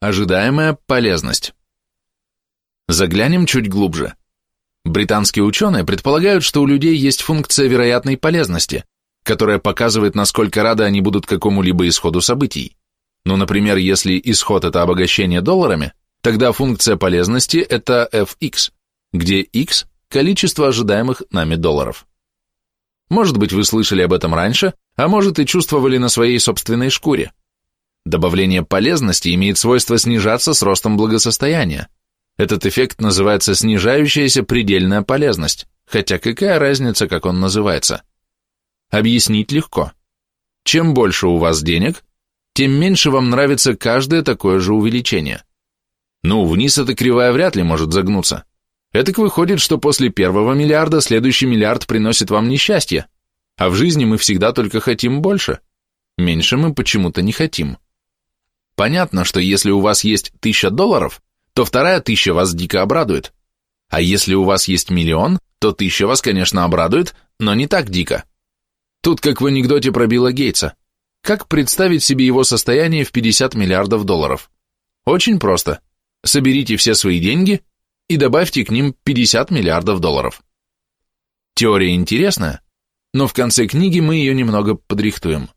Ожидаемая полезность. Заглянем чуть глубже. Британские ученые предполагают, что у людей есть функция вероятной полезности, которая показывает, насколько рады они будут какому-либо исходу событий. Ну, например, если исход – это обогащение долларами, тогда функция полезности – это fx, где x – количество ожидаемых нами долларов. Может быть, вы слышали об этом раньше, а может и чувствовали на своей собственной шкуре. Добавление полезности имеет свойство снижаться с ростом благосостояния. Этот эффект называется снижающаяся предельная полезность, хотя какая разница, как он называется? Объяснить легко. Чем больше у вас денег, тем меньше вам нравится каждое такое же увеличение. Ну, вниз эта кривая вряд ли может загнуться. Этак выходит, что после первого миллиарда следующий миллиард приносит вам несчастье, а в жизни мы всегда только хотим больше. Меньше мы почему-то не хотим. Понятно, что если у вас есть тысяча долларов, то вторая тысяча вас дико обрадует. А если у вас есть миллион, то тысяча вас, конечно, обрадует, но не так дико. Тут как в анекдоте про Билла Гейтса. Как представить себе его состояние в 50 миллиардов долларов? Очень просто. Соберите все свои деньги и добавьте к ним 50 миллиардов долларов. Теория интересная, но в конце книги мы ее немного подрихтуем.